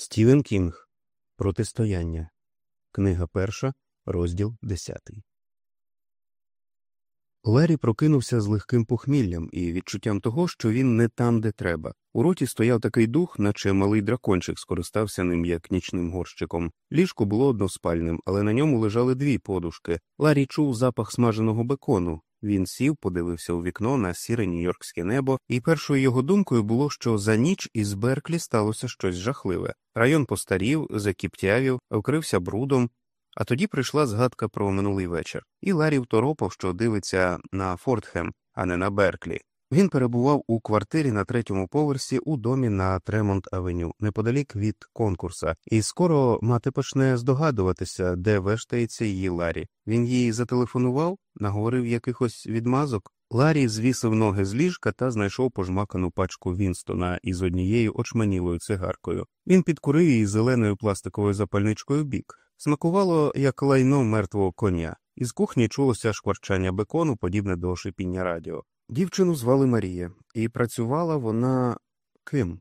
Стівен Кінг Протистояння. Книга перша, розділ десятий. Ларі прокинувся з легким похміллям і відчуттям того, що він не там, де треба. У роті стояв такий дух, наче малий дракончик скористався ним як нічним горщиком. Ліжко було односпальним, але на ньому лежали дві подушки. Ларі чув запах смаженого бекону. Він сів, подивився у вікно на сіре нью-йоркське небо, і першою його думкою було, що за ніч із Берклі сталося щось жахливе. Район постарів, закіптявів, вкрився брудом. А тоді прийшла згадка про минулий вечір, і Ларі второпав, що дивиться на Фортхем, а не на Берклі. Він перебував у квартирі на третьому поверсі у домі на Тремонт Авеню, неподалік від конкурса, і скоро мати почне здогадуватися, де вештається її Ларі. Він їй зателефонував, наговорив якихось відмазок. Ларі звісив ноги з ліжка та знайшов пожмакану пачку Вінстона із однією очманілою цигаркою. Він підкурив її зеленою пластиковою запальничкою бік. Смакувало як лайно мертвого коня. Із кухні чулося шкварчання бекону, подібне до шипіння радіо. Дівчину звали Марія, і працювала вона ким?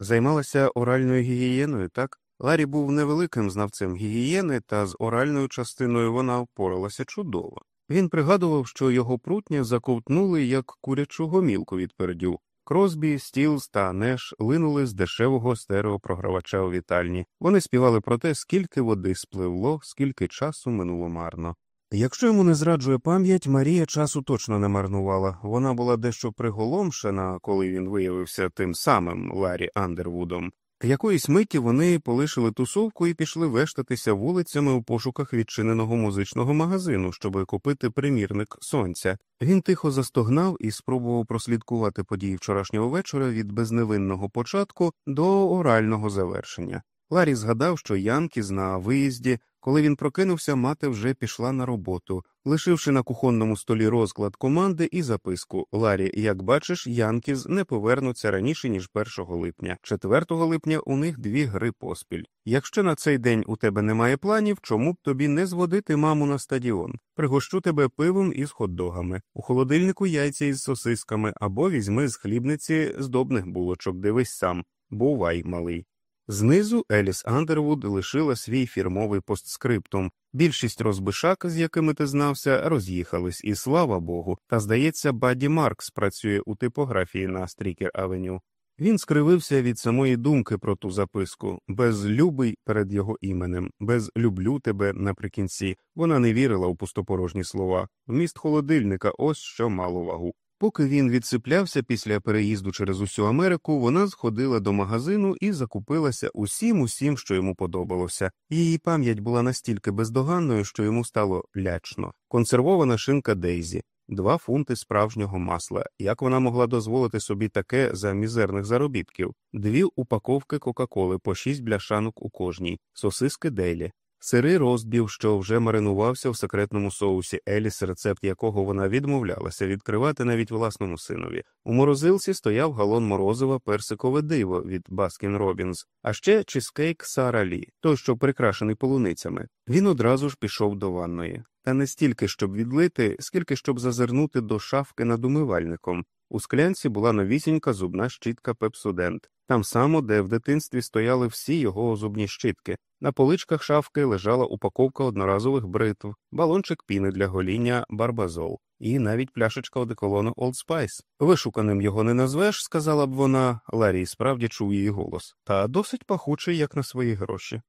Займалася оральною гігієною, так? Ларі був невеликим знавцем гігієни, та з оральною частиною вона впоралася чудово. Він пригадував, що його прутня заковтнули як курячу гомілку від пердю. Кросбі, Стілс та Неш линули з дешевого стереопрогравача у вітальні. Вони співали про те, скільки води спливло, скільки часу минуло марно. Якщо йому не зраджує пам'ять, Марія часу точно не марнувала. Вона була дещо приголомшена, коли він виявився тим самим Ларі Андервудом. Якоїсь миті вони полишили тусовку і пішли вештатися вулицями у пошуках відчиненого музичного магазину, щоб купити примірник сонця. Він тихо застогнав і спробував прослідкувати події вчорашнього вечора від безневинного початку до орального завершення. Ларі згадав, що Янкіз на виїзді, коли він прокинувся, мати вже пішла на роботу, лишивши на кухонному столі розклад команди і записку Ларі, як бачиш, Янкіз не повернуться раніше ніж 1 липня. 4 липня у них дві гри поспіль. Якщо на цей день у тебе немає планів, чому б тобі не зводити маму на стадіон? Пригощу тебе пивом із хот-догами, у холодильнику яйця із сосисками або візьми з хлібниці здобних булочок. Дивись сам. Бувай, малий. Знизу Еліс Андервуд лишила свій фірмовий постскриптум. Більшість розбишак, з якими ти знався, роз'їхались, і слава Богу, та здається, Бадді Маркс працює у типографії на Стрікер Авеню. Він скривився від самої думки про ту записку, без любий перед його іменем, без люблю тебе наприкінці. Вона не вірила у пустопорожні слова. Вміст холодильника ось що мало вагу. Поки він відсиплявся після переїзду через усю Америку, вона сходила до магазину і закупилася усім усім, що йому подобалося. Її пам'ять була настільки бездоганною, що йому стало лячно. Консервована шинка Дейзі, два фунти справжнього масла. Як вона могла дозволити собі таке за мізерних заробітків, дві упаковки Кока-Коли по шість бляшанок у кожній, сосиски Дейлі. Сирий ростбіф, що вже маринувався в секретному соусі Еліс, рецепт якого вона відмовлялася відкривати навіть власному синові. У морозилці стояв галон морозива персикове диво від Баскін Робінс, а ще чизкейк Сара Лі, той, що прикрашений полуницями. Він одразу ж пішов до ванної. Та не стільки щоб відлити, скільки щоб зазирнути до шафки над умивальником. У склянці була новісінька зубна щітка Пепсудент, там само, де в дитинстві стояли всі його зубні щітки. На поличках шафки лежала упаковка одноразових бритв, балончик піни для гоління барбазол і навіть пляшечка одеколону Old Spice. Вишуканим його не назвеш, сказала б вона, Ларі справді чув її голос, та досить пахучий, як на свої гроші.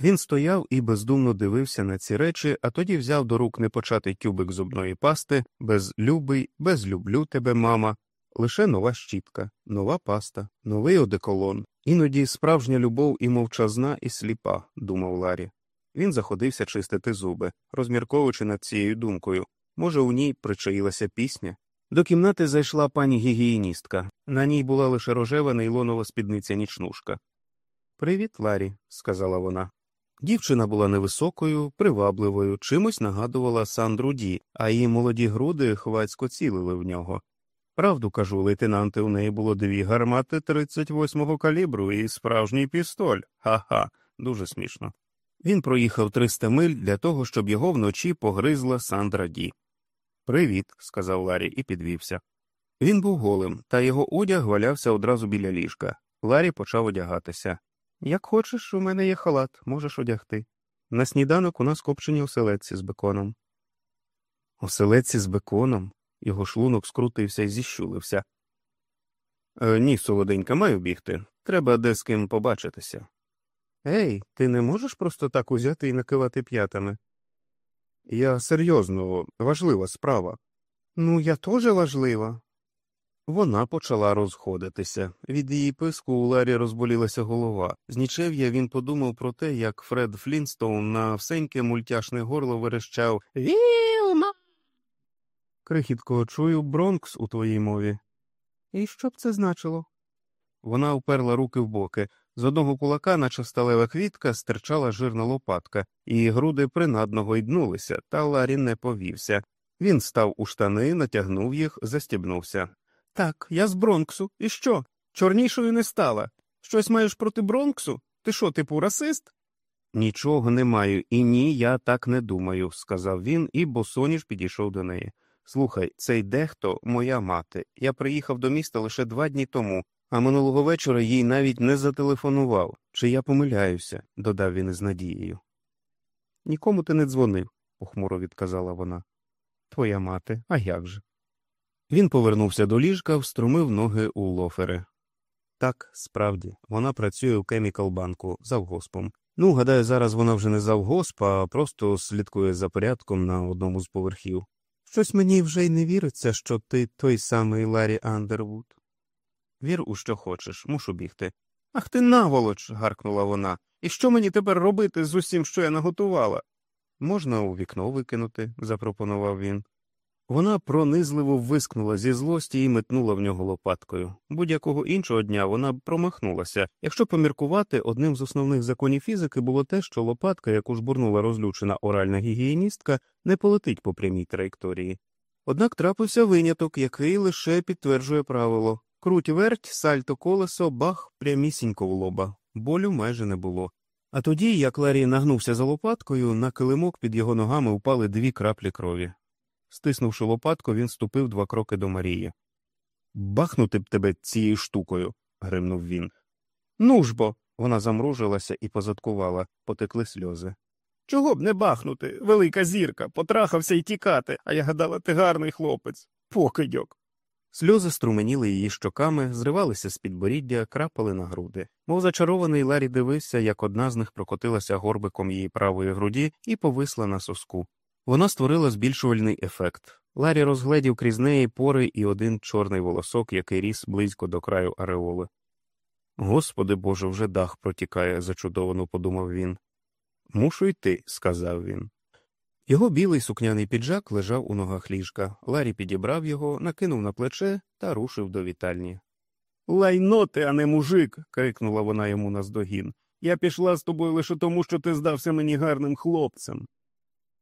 Він стояв і бездумно дивився на ці речі, а тоді взяв до рук непочатий тюбик зубної пасти, без любий, без люблю тебе, мама, лише нова щітка, нова паста, новий одеколон. Іноді справжня любов і мовчазна, і сліпа, думав Ларі. Він заходився чистити зуби, розмірковуючи над цією думкою. Може, у ній причаїлася пісня. До кімнати зайшла пані гігієністка. На ній була лише рожева нейлонова спідниця нічнушка. Привіт, Ларі, сказала вона. Дівчина була невисокою, привабливою, чимось нагадувала Сандру Ді, а її молоді груди хвацько цілили в нього. Правду кажу, лейтенанте, у неї було дві гармати 38-го калібру і справжній пістоль. Ха-ха, дуже смішно. Він проїхав 300 миль для того, щоб його вночі погризла Сандра Ді. Привіт, сказав Ларі і підвівся. Він був голим, та його одяг валявся одразу біля ліжка. Ларі почав одягатися. Як хочеш, у мене є халат, можеш одягти. На сніданок у нас копчені оселедці з беконом. Оселедці з беконом? Його шлунок скрутився і зіщулився. Е, ні, солоденька, маю бігти. Треба де з ким побачитися. Ей, ти не можеш просто так узяти і накивати п'ятами? Я серйозно, важлива справа. Ну, я теж важлива. Вона почала розходитися. Від її писку у Ларі розболілася голова. З нічев'я він подумав про те, як Фред Флінстоун на всеньке мультяшне горло верещав Вілма. Крихітко, чую Бронкс у твоїй мові. І що б це значило? Вона вперла руки в боки. З одного кулака, наче сталева квітка, стирчала жирна лопатка, і груди принадно гойднулися, та Ларі не повівся. Він став у штани, натягнув їх, застібнувся. Так, я з Бронксу. І що? Чорнішою не стала. Щось маєш проти Бронксу? Ти що, типу, расист? Нічого не маю, і ні, я так не думаю, сказав він, і босоніж підійшов до неї. Слухай, цей дехто моя мати. Я приїхав до міста лише два дні тому, а минулого вечора їй навіть не зателефонував. Чи я помиляюся, додав він із надією. Нікому ти не дзвонив, похмуро відказала вона. Твоя мати, а як же? Він повернувся до ліжка, вструмив ноги у лофери. Так, справді, вона працює у Кемікал банку завгоспом. Ну, гадаю, зараз вона вже не завгосп, а просто слідкує за порядком на одному з поверхів. Щось мені вже й не віриться, що ти той самий Ларі Андервуд. Вір у що хочеш, мушу бігти. Ах ти наволоч. гаркнула вона. І що мені тепер робити з усім, що я наготувала? Можна у вікно викинути, запропонував він. Вона пронизливо вискнула зі злості і метнула в нього лопаткою. Будь-якого іншого дня вона б промахнулася. Якщо поміркувати, одним з основних законів фізики було те, що лопатка, яку жбурнула розлючена оральна гігієністка, не полетить по прямій траєкторії. Однак трапився виняток, який лише підтверджує правило круть верть, сальто колесо, бах, прямісінько в лоба. Болю майже не було. А тоді, як Ларі нагнувся за лопаткою, на килимок під його ногами впали дві краплі крові. Стиснувши лопатку, він ступив два кроки до Марії. Бахнути б тебе цією штукою. гримнув він. Ну ж бо. Вона замружилася і позадкувала, потекли сльози. Чого б не бахнути, велика зірка, потрахався й тікати, а я гадала, ти гарний хлопець. Покидьок. Сльози струменіли її щоками, зривалися з підборіддя, крапали на груди. Мов зачарований Ларі дивився, як одна з них прокотилася горбиком її правої груді і повисла на соску. Вона створила збільшувальний ефект. Ларі розгледів крізь неї пори і один чорний волосок, який ріс близько до краю ареоли. Господи Боже, вже дах протікає, зачудовано подумав він. Мушу йти, сказав він. Його білий сукняний піджак лежав у ногах ліжка. Ларі підібрав його, накинув на плече та рушив до вітальні. Лайно ти, а не мужик. крикнула вона йому наздогін. Я пішла з тобою лише тому, що ти здався мені гарним хлопцем.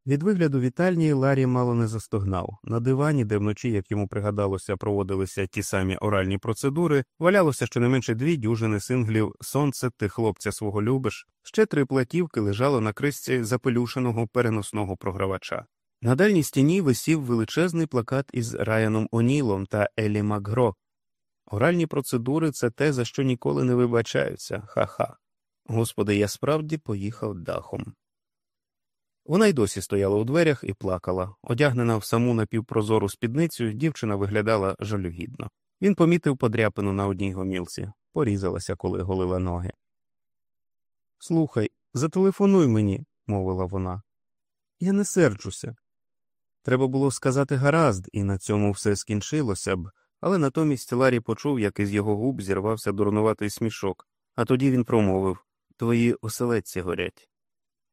Від вигляду вітальні Ларі мало не застогнав. На дивані, де вночі, як йому пригадалося, проводилися ті самі оральні процедури, валялося щонайменше дві дюжини синглів Сонце ти хлопця свого любиш, ще три платівки лежало на крисці запелюшеного переносного програвача. На дальній стіні висів величезний плакат із Раяном Онілом та Елі Макгро. Оральні процедури це те, за що ніколи не вибачаються, ха-ха. Господи, я справді поїхав дахом. Вона й досі стояла у дверях і плакала. Одягнена в саму напівпрозору спідницю, дівчина виглядала жалюгідно. Він помітив подряпину на одній гомілці, порізалася, коли голила ноги. Слухай, зателефонуй мені, мовила вона. Я не серджуся. Треба було сказати гаразд, і на цьому все скінчилося б, але натомість Ларі почув, як із його губ зірвався дурнуватий смішок, а тоді він промовив Твої оселедці горять.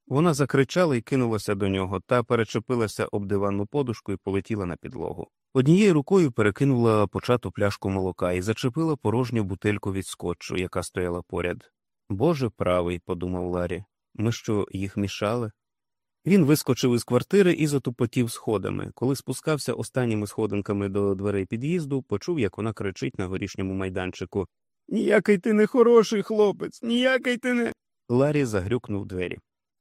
Вона закричала і кинулася до нього та перечепилася об диванну подушку і полетіла на підлогу. Однією рукою перекинула почату пляшку молока і зачепила порожню бутельку від скотчу, яка стояла поряд. Боже правий, подумав Ларі, ми що, їх мішали? Він вискочив із квартири і затупотів сходами. Коли спускався останніми сходинками до дверей під'їзду, почув, як вона кричить на горішньому майданчику Ніякий ти не хороший хлопець, ніякий ти не. Ларі загрюкнув двері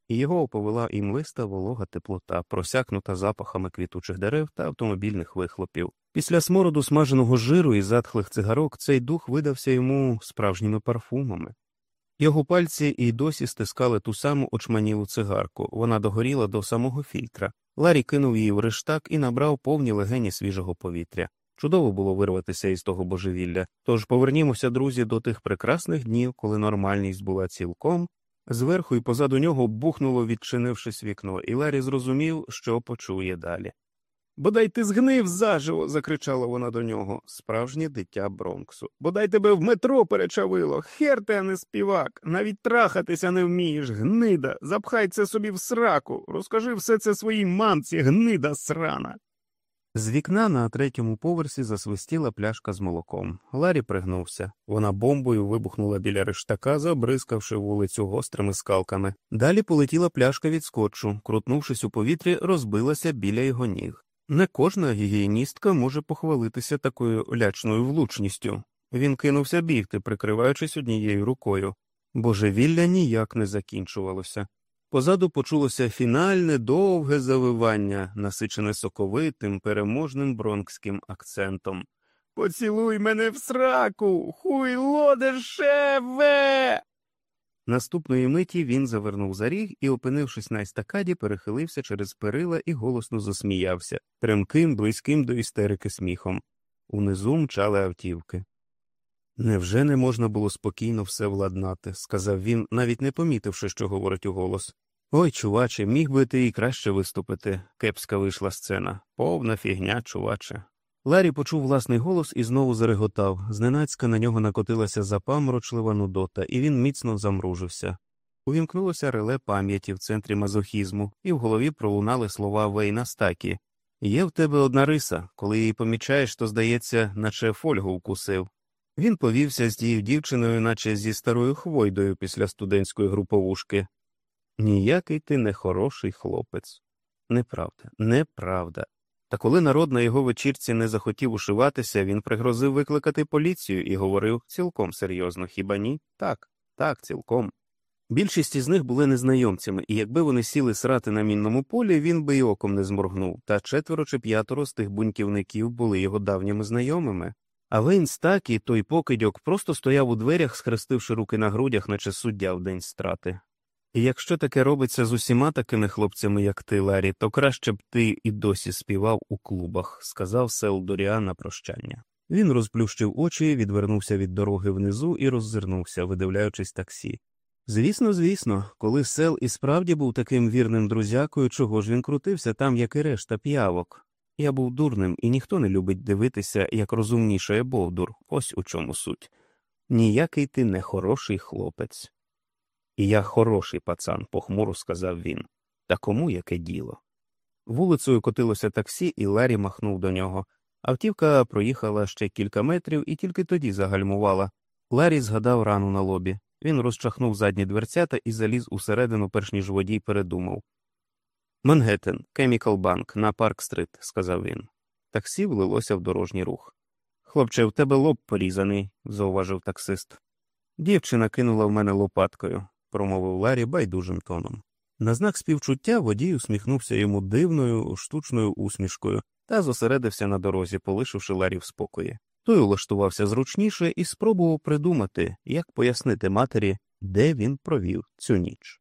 і його оповела імлиста волога теплота, просякнута запахами квітучих дерев та автомобільних вихлопів. Після смороду смаженого жиру і затхлих цигарок цей дух видався йому справжніми парфумами. Його пальці і досі стискали ту саму очманілу цигарку, вона догоріла до самого фільтра. Ларі кинув її в рештак і набрав повні легені свіжого повітря. Чудово було вирватися із того божевілля. Тож повернімося, друзі, до тих прекрасних днів, коли нормальність була цілком. Зверху і позаду нього бухнуло, відчинившись вікно, і Ларі зрозумів, що почує далі. Бодай ти згнив заживо. закричала вона до нього, справжнє дитя Бронксу. Бодай тебе в метро перечавило. Хер ти, а не співак. Навіть трахатися не вмієш, гнида. Запхай це собі в сраку. Розкажи все це своїй мамці, гнида срана. З вікна на третьому поверсі засвистіла пляшка з молоком. Ларі пригнувся. Вона бомбою вибухнула біля рештака, забризкавши вулицю гострими скалками. Далі полетіла пляшка від скотчу, крутнувшись у повітрі, розбилася біля його ніг. Не кожна гігієністка може похвалитися такою лячною влучністю. Він кинувся бігти, прикриваючись однією рукою. Божевілля ніяк не закінчувалося. Позаду почулося фінальне довге завивання, насичене соковитим, переможним бронкським акцентом. Поцілуй мене в сраку, хуйло дешеве. Наступної миті він завернув за ріг і, опинившись на естакаді, перехилився через перила і голосно засміявся, тремким, близьким до істерики сміхом. Унизу мчали автівки. Невже не можна було спокійно все владнати, сказав він, навіть не помітивши, що говорить у голос. Ой, чуваче, міг би ти і краще виступити. Кепська вийшла сцена. Повна фігня, чуваче. Ларі почув власний голос і знову зареготав. Зненацька на нього накотилася запаморочлива нудота, і він міцно замружився. Увімкнулося реле пам'яті в центрі мазохізму, і в голові пролунали слова Вейна Стакі. Є в тебе одна риса, коли її помічаєш, то здається, наче фольгу вкусив. Він повівся з тією дівчиною, наче зі старою хвойдою після студентської груповушки. Ніякий ти не хороший хлопець. Неправда, неправда. Та коли народ на його вечірці не захотів ушиватися, він пригрозив викликати поліцію і говорив цілком серйозно, хіба ні? Так, так, цілком. Більшість із них були незнайомцями, і якби вони сіли срати на мінному полі, він би й оком не зморгнув, та четверо чи п'ятеро з тих буньківників були його давніми знайомими. А Вейн Стакі, той покидьок, просто стояв у дверях, схрестивши руки на грудях, наче суддя в день страти. І якщо таке робиться з усіма такими хлопцями, як ти, Ларі, то краще б ти і досі співав у клубах, сказав Сел Доріан на прощання. Він розплющив очі, відвернувся від дороги внизу і роззирнувся, видивляючись таксі. Звісно, звісно, коли сел і справді був таким вірним друзякою, чого ж він крутився там, як і решта п'явок. Я був дурним, і ніхто не любить дивитися, як розумнішає Бовдур, ось у чому суть. Ніякий ти не хороший хлопець. І я хороший пацан, похмуро сказав він. Та кому яке діло? Вулицею котилося таксі, і Ларі махнув до нього. Автівка проїхала ще кілька метрів і тільки тоді загальмувала. Ларі згадав рану на лобі. Він розчахнув задні дверцята і заліз усередину, перш ніж водій передумав. Мангеттен, Банк, на Парк Стрит, сказав він. Таксі влилося в дорожній рух. Хлопче, в тебе лоб порізаний, зауважив таксист. Дівчина кинула в мене лопаткою промовив Ларі байдужим тоном. На знак співчуття водій усміхнувся йому дивною, штучною усмішкою та зосередився на дорозі, полишивши Ларі в спокої. Той улаштувався зручніше і спробував придумати, як пояснити матері, де він провів цю ніч.